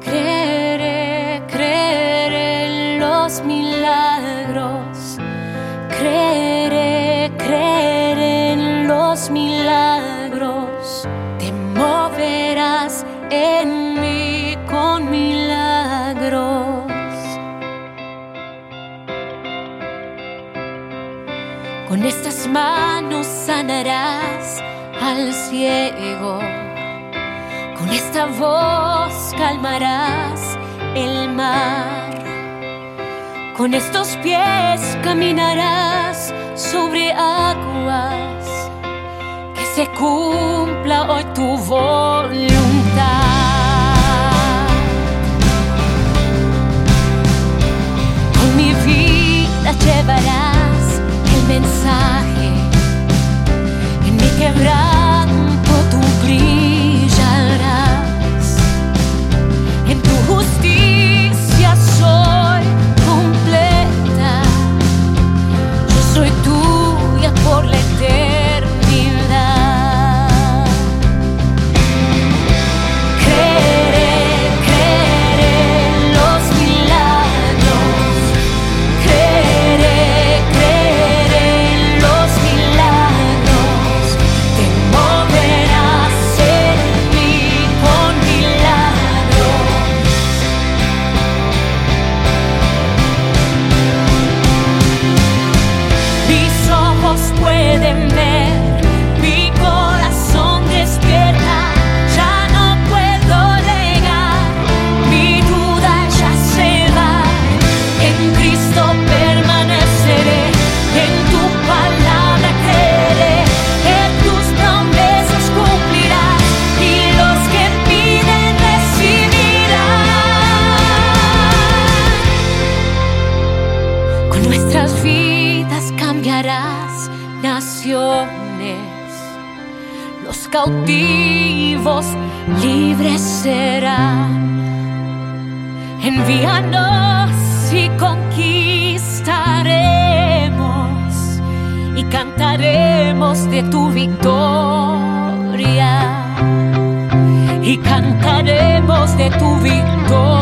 Creeré, creeré en los milagros. Creeré, creeré en los milagros. Te moverás en mí con milagros. Con estas manos sanarás al ciego. Con esta voz calmarás el mar. Con estos pies caminarás sobre aguas. Que se cumpla hoy tu voluntad. Con mi vida llevarás el mensaje. En mi quebranto tú brillarás. Nuestras vidas cambiarás naciones. Los cautivos libres serán. Envíanos y conquistaremos y cantaremos de tu victoria y cantaremos de tu victoria.